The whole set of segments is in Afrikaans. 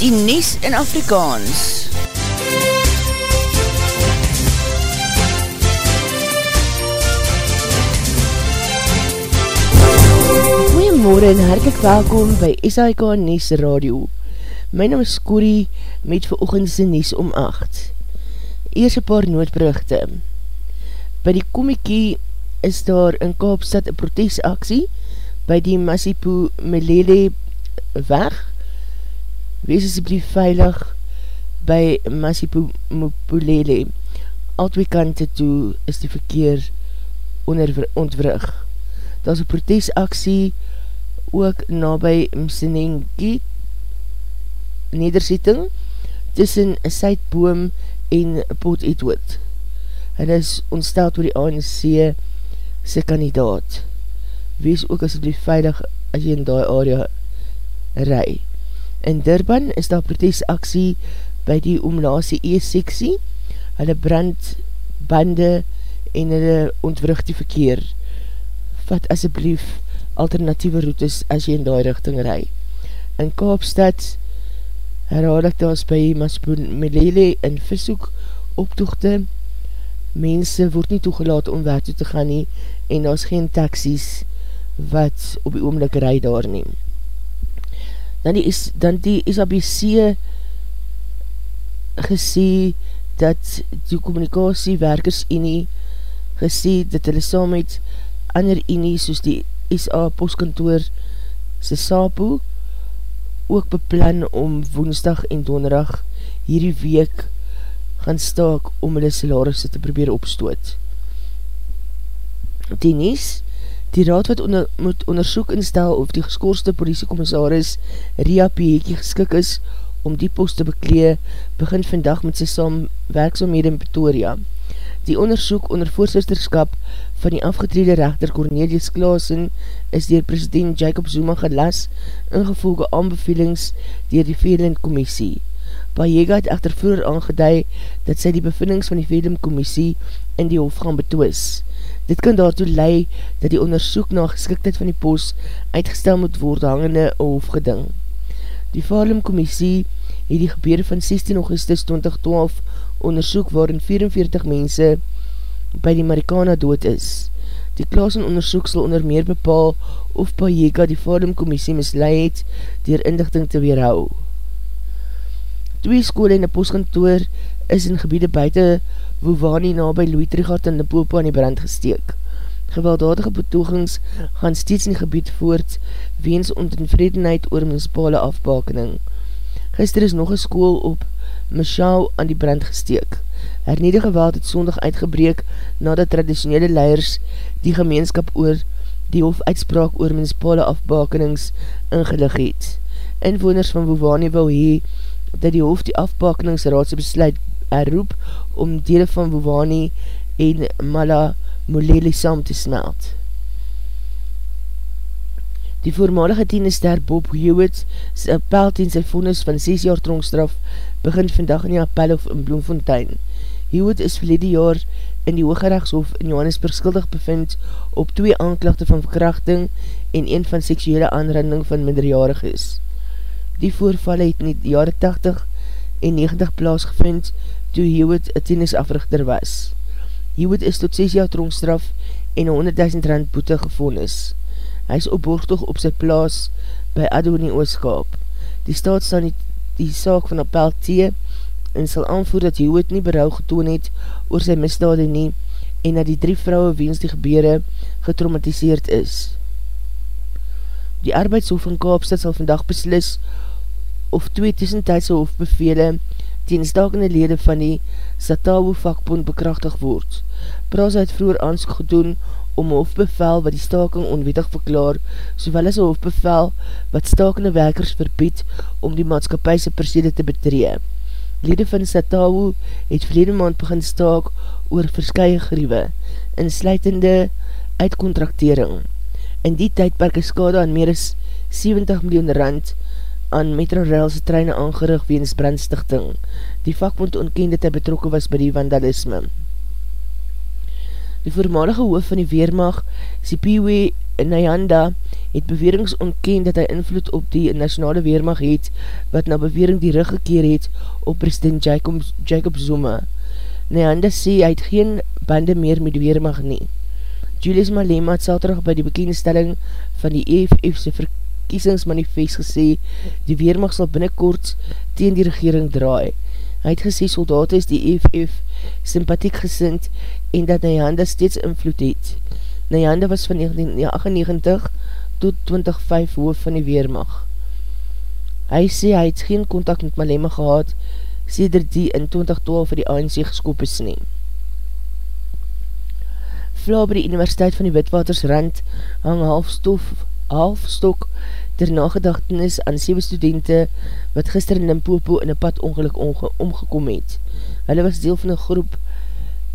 die Nies in Afrikaans. Goeiemorgen en hartelijk welkom by SAIK Nies Radio. My naam is Corrie met veroogendse Nies om 8. Eers een paar noodbrugte. By die komiekie is daar in Kaapstad een protesaksie by die Masipu Melele weg. Wees asjeblief veilig by Masipu Melele. Al twee kante toe is die verkeer ontwrig. Daar is een protesaksie ook na by Msenengi nederzetting tussen Suidboom en Port Edward. Hulle is ontsteld door die ANC sy kandidaat. Wees ook asjeblief veilig as jy in die area rij. In Durban is daar protesaksie by die omlaasie E-seksie. Hulle brand bande en hulle ontwrug die verkeer. Vat asjeblief alternatieve routes as jy in die richting rij. In Kaapstad herhaal ek daar by Maspoen Melele in Vishoek optoegte mense word nie toegelaat om weg toe te gaan nie en daar is geen taxies wat op die oomlik rij daar neem. Dan die, dan die SABC gesê dat die communicatiewerkers enie gesê dat hulle saam met ander enie soos die SA postkantoor se SAPO ook beplan om woensdag en donderdag hierdie week gaan staak om hulle salarisse te probeer opstoot. Die nies, die raad wat onder, moet onderzoek instel of die geskoorste politiekommissaris Ria Piekie geskik is om die post te beklee, begin vandag met sy saam werkzaamhede in Pretoria. Die onderzoek onder voorzisterskap van die afgetrede rechter Cornelius Klaasen is dier president Jacob Zuma gelas ingevolge aanbevelings dier die Veerland Commissie. Bayega het echter vroeger aangeduid dat sy die bevindings van die Vedum Commissie in die hof gaan betwis. Dit kan daartoe lei dat die onderzoek na geskiktheid van die pos uitgestel moet word hangende hofgeding. Die Valum Commissie het die gebeur van 16 augustus 2012 onderzoek waarin 44 mense by die Marikana dood is. Die klaas en onderzoek sal onder meer bepaal of Bayega die Valum Commissie misleid het dier indigting te weerhou. Twee skole en een postkantoor is in gebiede buiten Wovani na by Louis Trigard in Lipopo aan die brand gesteek. Gewelddadige betogings gaan steeds in die gebied voort weens ontenvredenheid oor municipale afbakening. Gister is nog een school op Michau aan die brand gesteek. Hernede geweld het sondag uitgebreek nadat traditionele leiders die gemeenskap oor die hofuitspraak oor municipale afbakenings ingelig het. Inwoners van Wovani wil hee dat die hoofd die afbakeningsraadse besluit herroep om dele van Wovani en Mala Molele saam te smelt. Die voormalige tienester Bob Hewitt sy appel ten sy vonnis van 6 jaar tronkstraf begin vandag in die appelhof in Bloemfontein. Hewitt is verlede jaar in die Hooggerechtshof in Johannesburg skuldig bevind op twee aanklachte van verkrachting en een van seksuele aanranding van minderjarig is. Die voorval het in die jare 80 en 90 plaas gevind toe Hewitt een tennisafrichter was. Hewitt is tot 6 jaar tronkstraf en 100.000 rand boete gevonnis. Hy is opborgtoog op sy plaas by Ado in die Ooskaap. Die staat staan die, die saak van appel tee en sal aanvoer dat Hewitt nie berouw getoon het oor sy misdade nie en dat die drie vrouwe weens die gebeure getraumatiseerd is. Die arbeidshof in Kaapstad sal vandag beslis of twee tussentijdse hofbevele teen stakende lede van die Satawu vakbond bekrachtig word. Praas het vroeger aansoek gedoen om hofbevel wat die staking onwetig verklaar, sowel as hofbevel wat stakende werkers verbied om die maatskapijse persede te betree. Lede van Satawu het verlede maand begin staak oor verskye griewe, insluitende uitcontractering. In die tydperk is skade aan meer as 70 miljoen rand aan Metrorailse treine aangerig weens brandstichting. Die vakbond ontkend dat hy betrokken was by die vandalisme. Die voormalige hoof van die Weermacht, Sipiwe Nayanda, het bewerings ontkend dat hy invloed op die nationale weermacht het, wat na bewering die rug gekeer het op president Jacob, Jacob Zuma. Nehanda sê hy het geen bande meer met die weermacht nie. Julius Malema het saterig by die bekendstelling van die EFF'se verkiesingsmanifest gesê, die weermacht sal binnenkort teen die regering draai. Hy het gesê soldaat is die EFF sympathiek gesind en dat Nehanda steeds invloed het. Nehanda was van 1998 tot 2005 hoof van die Weermacht. Hy sê hy het geen contact met Malema gehad, sê der die in 2012 vir die ANC geskop is neem. Vla by die Universiteit van die Witwatersrand hang halfstof, halfstok ter nagedachtenis aan 7 studenten wat gister in Limpopo in een pad ongeluk onge omgekom het. Hulle was deel van een groep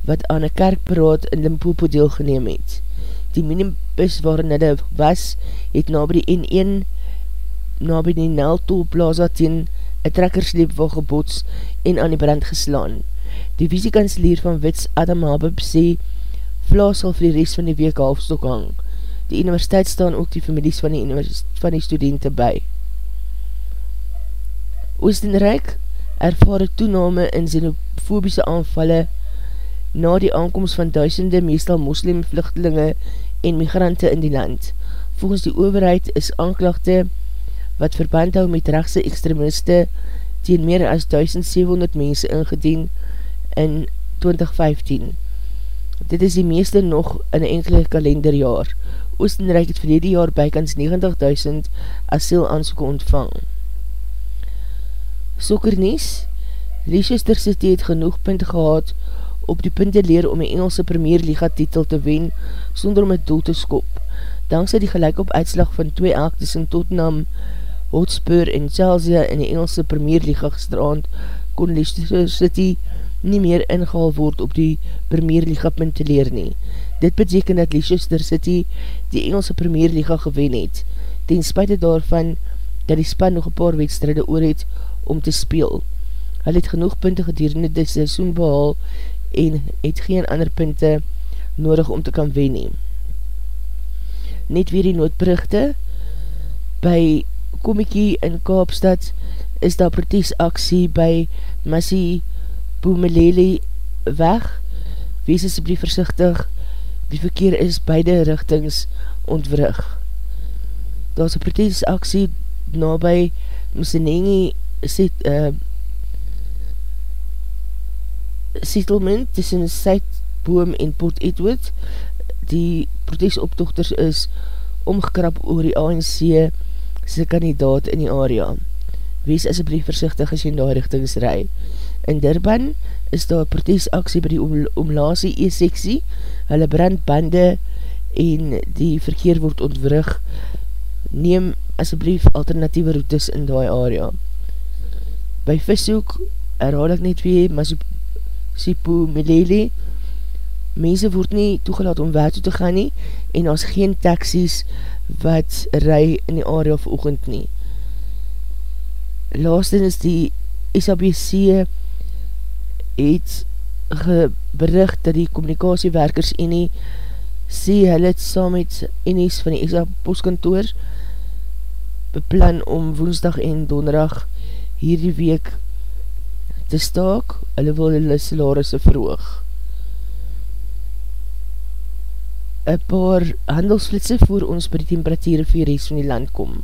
wat aan een kerkberaad in Limpopo deelgeneem het. Die minibus waarin hulle was, het na by die N1 na by die Neltol Plaza teen een trekkersleep wel gebots en aan die brand geslaan. Die visiekansleer van Wits Adam Habib sê, Vla sal vir die rest van die week halfstok hang. Die universiteit staan ook die families van die, van die studenten by. Oostenrijk ervaar een toename in xenofobiese aanvalle na die aankomst van duisende meestal moslimvluchtelinge en migrante in die land. Volgens die overheid is aanklachte wat verband hou met rechtse extremiste teen meer as 1700 mense ingedien in 2015. Dit is die meeste nog in een enkele kalenderjaar. Oostenrijk het verlede jaar bykans 90.000 asiel aansoek ontvang. Sokkernies, Leicester City het genoeg punt gehad op die punte leer om die Engelse Premier Liga titel te wen sonder om het doel te skop. Dankzij die gelijk op uitslag van 2 aak tussen Tottenham, Hotspur en Chelsea in die Engelse Premier Liga gestraand kon Leicester City nie meer ingehaal word op die Premier Liga punte leer nie. Dit beteken dat Leicester City die Engelse Premier Liga gewen het, ten spuite daarvan dat die span nog een paar wedstrijde oor het om te speel. Hy het genoeg punte gedurende die seisoen behaal en het geen ander punte nodig om te kan wen neem. Net weer die noodberichte, by Komiekie in Kaapstad is daar protesaksie by Massie Boemelele weg. Wees asblief versichtig, die verkeer is beide richtings ontwrig. Daar is een protesaksie na by Mosenengi set, uh, settlement tussen Suidboom en Port Edward. Die protesoptochters is omgekrap oor die ANC sy kandidaat in die area. Wees asblief versichtig as jy in die richtings rij. In Durban is daar protesaksie by die omlaasie E-seksie. Hulle brandbande en die verkeer word ontwrig. Neem asblief alternatieve routes in die area. By Vishoek herhaal ek net weer Masipo Melele. Mense word nie toegelaat om waar toe te gaan nie en as geen taxies wat ry in die area of oogend nie. Laastens is die SABC het gebericht dat die communicatiewerkers Enie sê hulle het saam met Enies van die ESA postkantoor beplan om woensdag en donderdag hierdie week te staak, hulle wil hulle salarisse verhoog. Een paar handelsflitse voor ons by die temperatuur vir die rest van die land kom.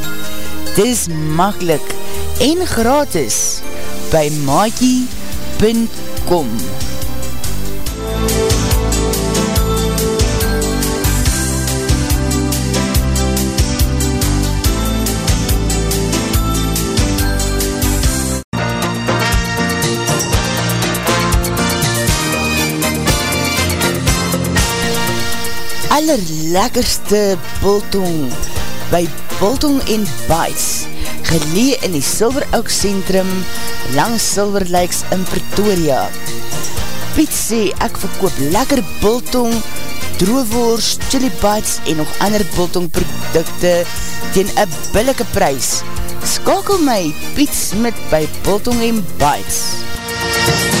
Dit is makkelijk en gratis by maakie.com allerlekkerste bultong by Bultong en Bites, gelee in die Silver Oak Centrum langs Silver Lakes in Pretoria. Piet sê ek verkoop lekker bultong, droewoers, chili bites en nog ander bultong producte teen een billike prijs. Skakel my Piet Smit by Bultong en Bites. nodig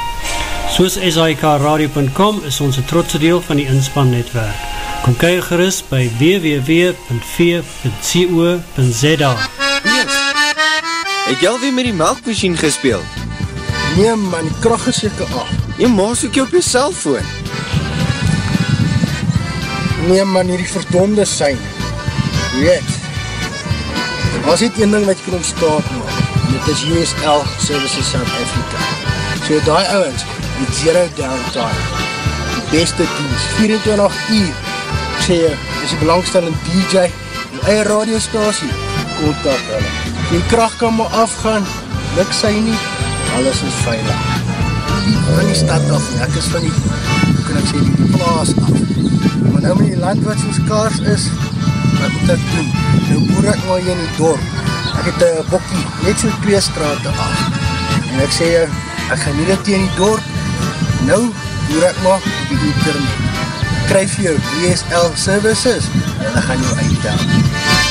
Soos SIKRadio.com is ons een trotse deel van die inspannetwerk. Kom kyk gerust by www.v.co.za Niels, het jy alweer met die melkmachine gespeeld? Nee man, die kracht is jyke af. Jy maas ook jy op jy cellfoon. Nee man, hierdie verdonde sein. Weet, was dit een ding wat jy kan ontstaan maak. Dit is USL Services South Africa. So die ouwens, die zero downtime, die beste dienst, 24 uur, sê jy, is die belangstellende DJ, die eie radiostasie, kontak hulle. Die kracht kan maar afgaan, luk sy nie, alles is veilig. Die van die stad af, en ek is van die, hoe kan ek sê, die plaas af. Maar nou met die land wat soos kaars is, wat moet ek doen? Nou boer ek maar hier in die dorp. Ek het een bokkie, net so twee straten af. En ek sê, ek gaan nie dit in die dorp, nou boer ek maar op die internet skryf jou DSL services hulle gaan jou uitdaan.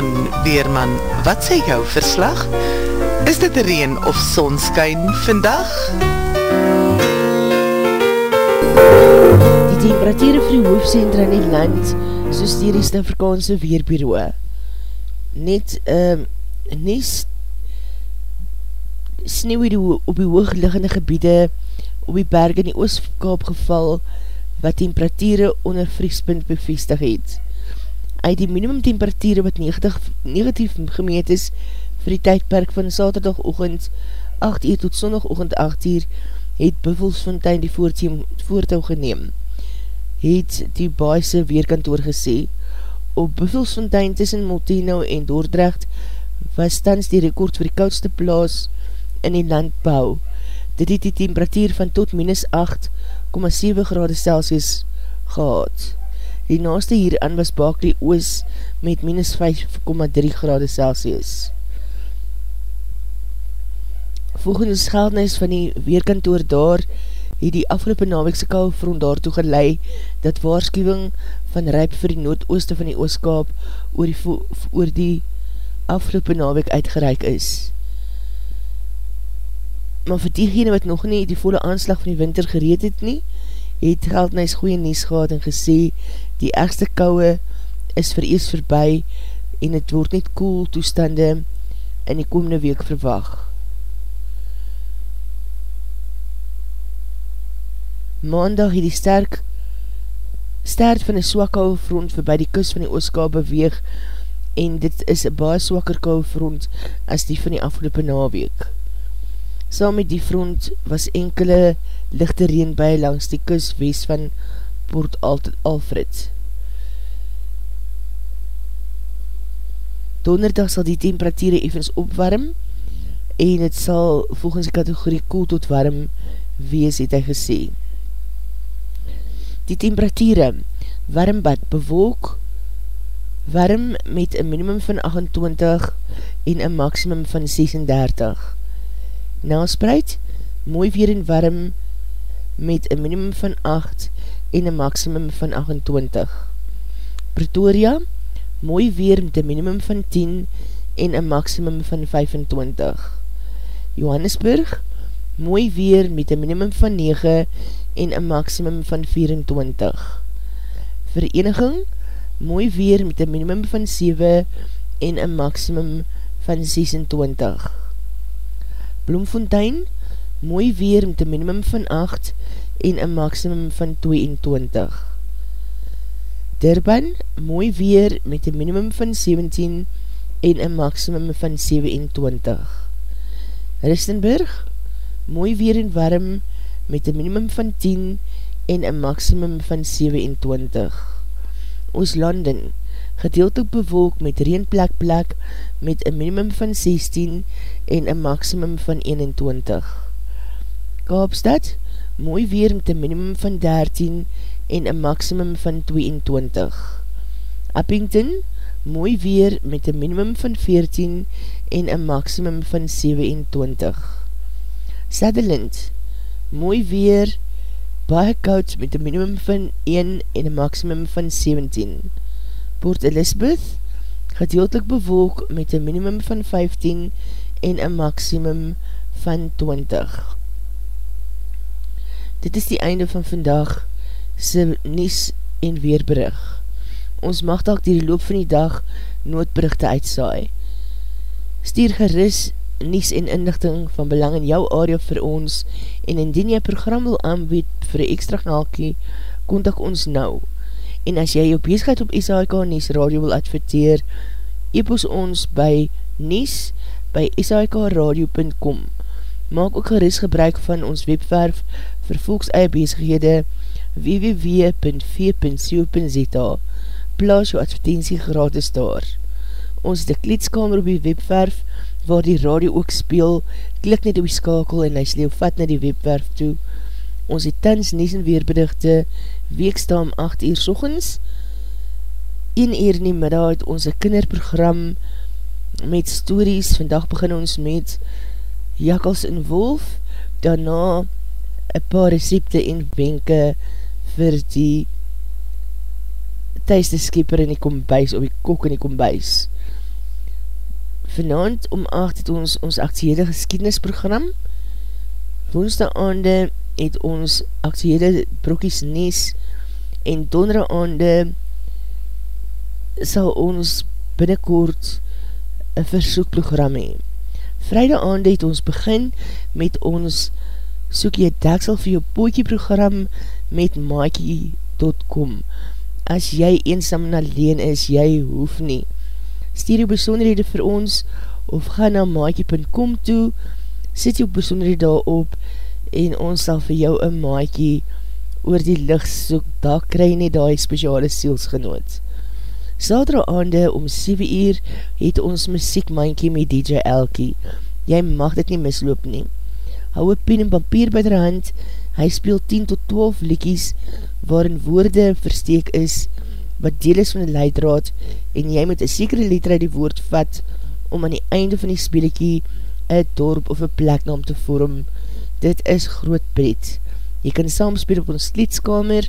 Weerman, Weerman, wat sê jou verslag? Is dit reen of sonskyn vandag? Die temperatuur vir die hoofdcentra in die land, soos die Rest-Afrikaanse Weerbureau, net um, nes sneeuw die, op die hoogliggende gebiede op die berg in die Oostkaap geval, wat temperatuur onder vriespunt bevestig het uit die minimum temperatuur wat negatief, negatief gemeet is vir die tydperk van saterdagochtend 8 uur tot sondagochtend 8 uur het Buffelsfontein die voortou geneem. Het die baaise weerkantoor gesê op Buffelsfontein tussen Molteno en Dordrecht was stans die rekord vir die koudste plaas in die landbouw. Dit het die temperatuur van tot minus 8,7 grade Celsius gehad Die naaste hieraan was Baklie Oos met minus 5,3 grade Celsius. Volgens geldnis van die weerkantoor daar, het die afgelopen nawekse kou front daartoe gelei, dat waarschuwing van ryp vir die noordooste van die ooskaap oor die, oor die afgelopen nawek uitgereik is. Maar vir diegene wat nog nie die volle aanslag van die winter gereed het nie, het geldnis goeie nies gehad en gesê Die ergste kouwe is verees verby en het word net koel toestande in die komende week verwag. Maandag het die sterk stert van die swak kouwe front voorbij die kus van die ooskaal beweeg en dit is een baie swakker kouwe front as die van die afgelopen naweek. Saam met die front was enkele lichte reen by langs die kus wees van Port Alfred. Donderdag sal die temperatuur evens opwarm en het sal volgens die kategorie koel tot warm wees, het hy gesê. Die temperatuur, warmbad bewolk, warm met een minimum van 28 en een maximum van 36. Naalspreid, mooi weer en warm met een minimum van 8 en een maximum van 28. Pretoria, mooi weer met een minimum van 10 en een maximum van 25. Johannesburg, mooi weer met een minimum van 9 en een maximum van 24. Vereniging, mooi weer met een minimum van 7 en een maximum van 26. Bloemfontein, mooi weer met een minimum van 8 en een maximum van 22. Durban, mooi weer met een minimum van 17 en een maximum van 27. Ristenburg, mooi weer en warm met een minimum van 10 en een maximum van 27. Ooslanden, gedeeltelik bewolk met reenplek plek met een minimum van 16 en een maximum van 21. Kaapstad, mooi weer met een minimum van 13 en een maximum van 22. Uppington, mooi weer met een minimum van 14 en een maximum van 27. Sutherland, mooi weer, baie koud met een minimum van 1 en een maximum van 17. Port Elizabeth, gedeeltelik bewolk met een minimum van 15 en een maximum van 20. Dit is die einde van vandag sy Nies en Weerbrug. Ons mag dalk die loop van die dag noodbrugte uitsaai. Stuur geris Nies en inlichting van belang in jou area vir ons en indien jy program wil aanbied vir extra naalkie, kontak ons nou. En as jy jou bescheid op SHK Nies Radio wil adverteer, epos ons by nies by shkradio.com. Maak ook geris gebruik van ons webwerf vir volks eie bezighede www.v.co.za Plaas jou advertentie gratis daar. Ons het een kleedskamer op die webwerf waar die radio ook speel. Klik net op die skakel en hy sleeuw vat na die webwerf toe. Ons het tans nies en weerberichte weeksta om 8 uur sochens. 1 uur in die middag het ons een kinderprogram met stories. Vandag begin ons met Jakkels en Wolf. Daarna een paar recepte en wenke vir die thuisde skipper in die kombuis, of die kok in die kombuis. Vanavond om 8 het ons ons actiehede geskiednisprogram. Woensdag aande het ons actiehede brokies Nes en dondere aande sal ons binnenkort een versoekprogram hee. Vrijdag aande het ons begin met ons soek jy deksel vir jou pootje program met maakie.com As jy eensam en alleen is, jy hoef nie. Stuur jou besonderhede vir ons of ga na maakie.com toe, sit jou besonderhede daar op en ons sal vir jou een maakie oor die licht soek, daar krij nie die speciale sielsgenoot. Sadra aande om 7 uur het ons muziekmankie met DJ Elkie. Jy mag dit nie misloop nie hou een pen en papier by der hand, hy speel 10 tot 12 liekies, waarin woorde versteek is, wat deel is van die leidraad, en jy met een sekere letter uit die woord vat, om aan die einde van die speelikie, een dorp of een pleknaam te vorm. Dit is groot pret. Jy kan saamspeel op ons liedskamer,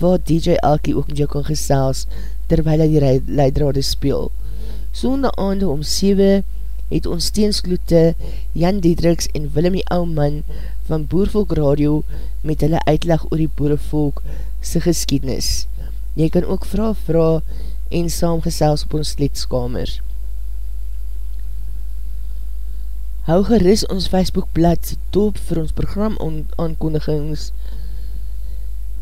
waar DJ Elkie ook met jou kan gesels, terwijl hy die leidraad speel. Sonde aande om 7 het ons steenskloete Jan Diedriks en Willem die Ouman van Boervolk Radio met hulle uitleg oor die boerevolk sy geskiednis. Jy kan ook vraag vraag en saamgesels op ons leedskamer. Hou geris ons Facebookblad doop vir ons program aankondigings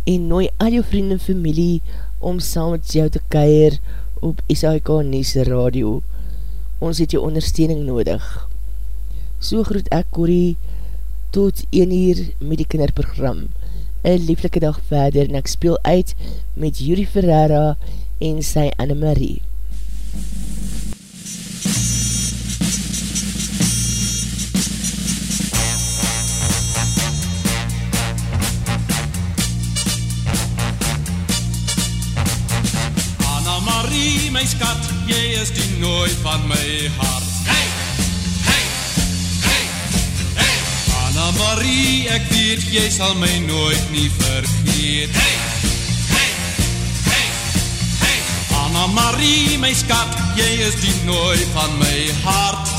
en nooi al jou vrienden en familie om saam met jou te keir op SAK Nese Radio ons het jou ondersteuning nodig. So groet ek Corrie tot 1 uur met die kinderprogram. Een lieflike dag verder en ek speel uit met Yuri Ferreira en sy Annemarie. Annemarie, my skat, jy is die nooi van my hart. Hey, hey, hey, hey. Anna Marie, ek weet jy sal my nooit nie vergeet. Hey, hey, hey, hey. Anna Marie, my skat, jy is die nooi van my hart.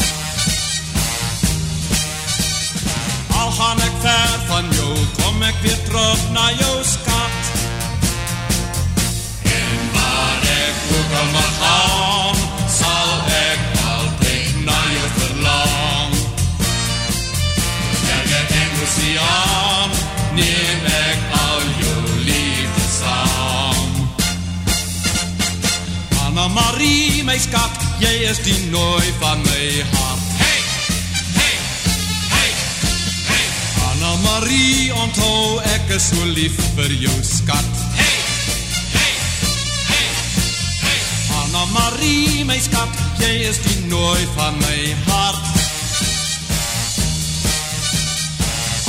Al gaan ek ver van jou, kom ek weer terug na jou skat. En waar ek ook al mag gaan, sal ek altyd na jou verlang. Berge en oceaan, neem ek al jou liefde saam. Anna Marie, my skat, jy is die nooi van my hart. Hey, hey, hey, hey. Anna Marie, onthou ek is so lief vir jou skat. Marie, my skat, jy is die nooi van my hart.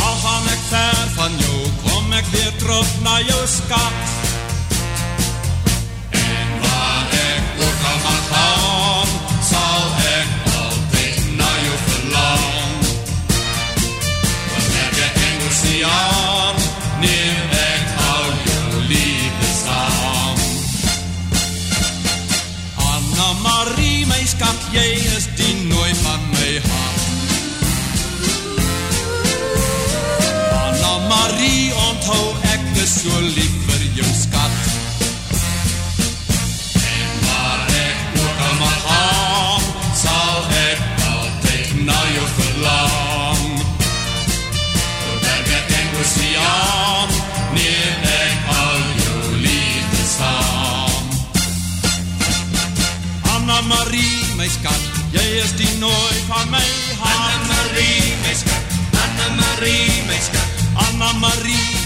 Al gaan ek ver van jou, kom ek weer terug na jou skat. En waar ek ook al mag gaan, sal ek altyd na jou verlang. Wanneer jy Engels die aan, neem yeah.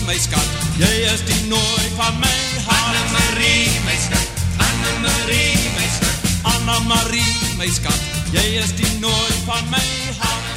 my skat. Jy is die nooi van my hart. Anna Marie, my skat. Anna Marie, my skat. Anna Marie, my skat. Jy is die nooi van my hart.